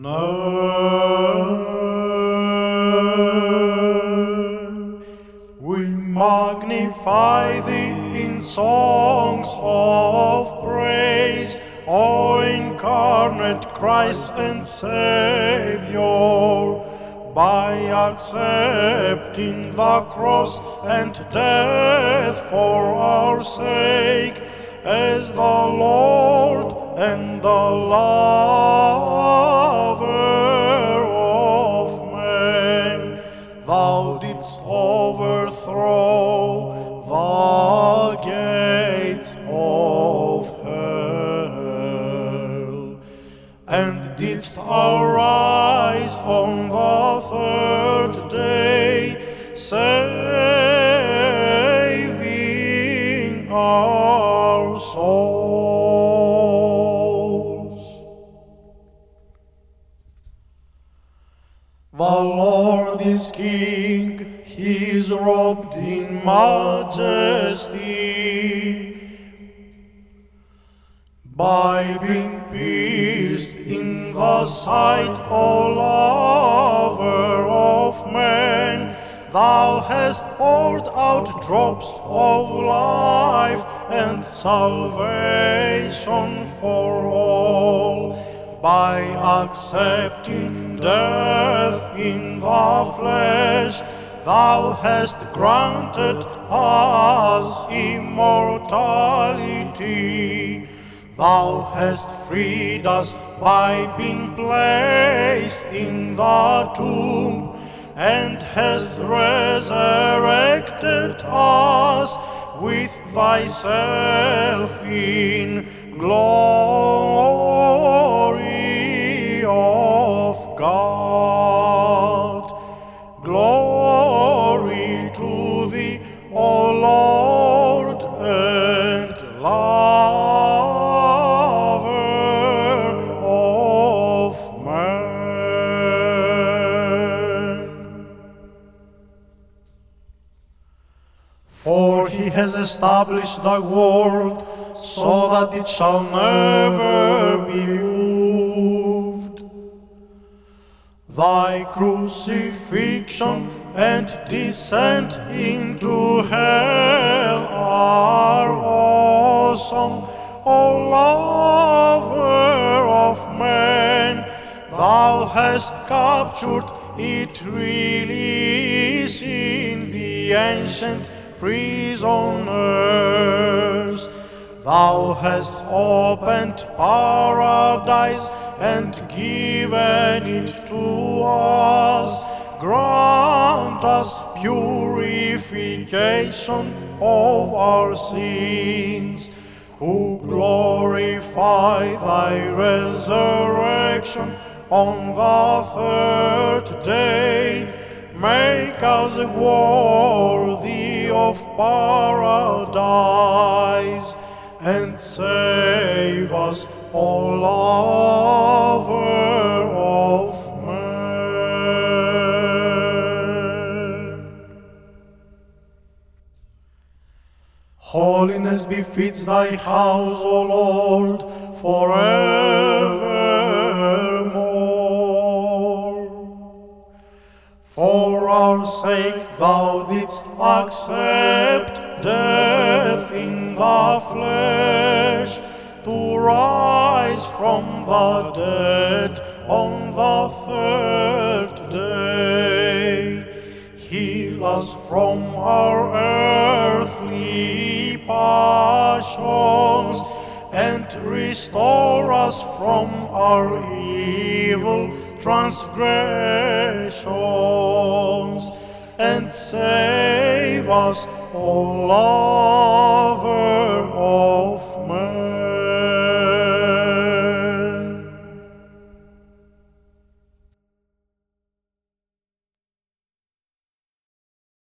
No, we magnify thee in songs of praise, O incarnate Christ and Savior, by accepting the cross and death for our sake, as the Lord and the lover thou didst overthrow the gates of hell, and didst arise on the third day, saving The Lord is King, he is robed in majesty. By being pierced in the sight, O lover of men, thou hast poured out drops of life and salvation for all. By accepting death in the flesh, thou hast granted us immortality. Thou hast freed us by being placed in the tomb, and hast resurrected us with thyself in glory of God. Glory to thee, O Lord and lover of men. For he has established the world so that it shall never be moved. Thy crucifixion and descent into hell are awesome, O lover of men. Thou hast captured it really is in the ancient prisoners. Thou hast opened paradise and given it to us. Grant us purification of our sins, who glorify thy resurrection on the third day. Make us worthy of paradise and save us, men. Holiness befits thy house, O Lord, forevermore. For our sake thou didst accept death in the flesh to rise from the dead on the third day. Heal us from our earthly passions and restore us from our evil transgressions and save us, O lover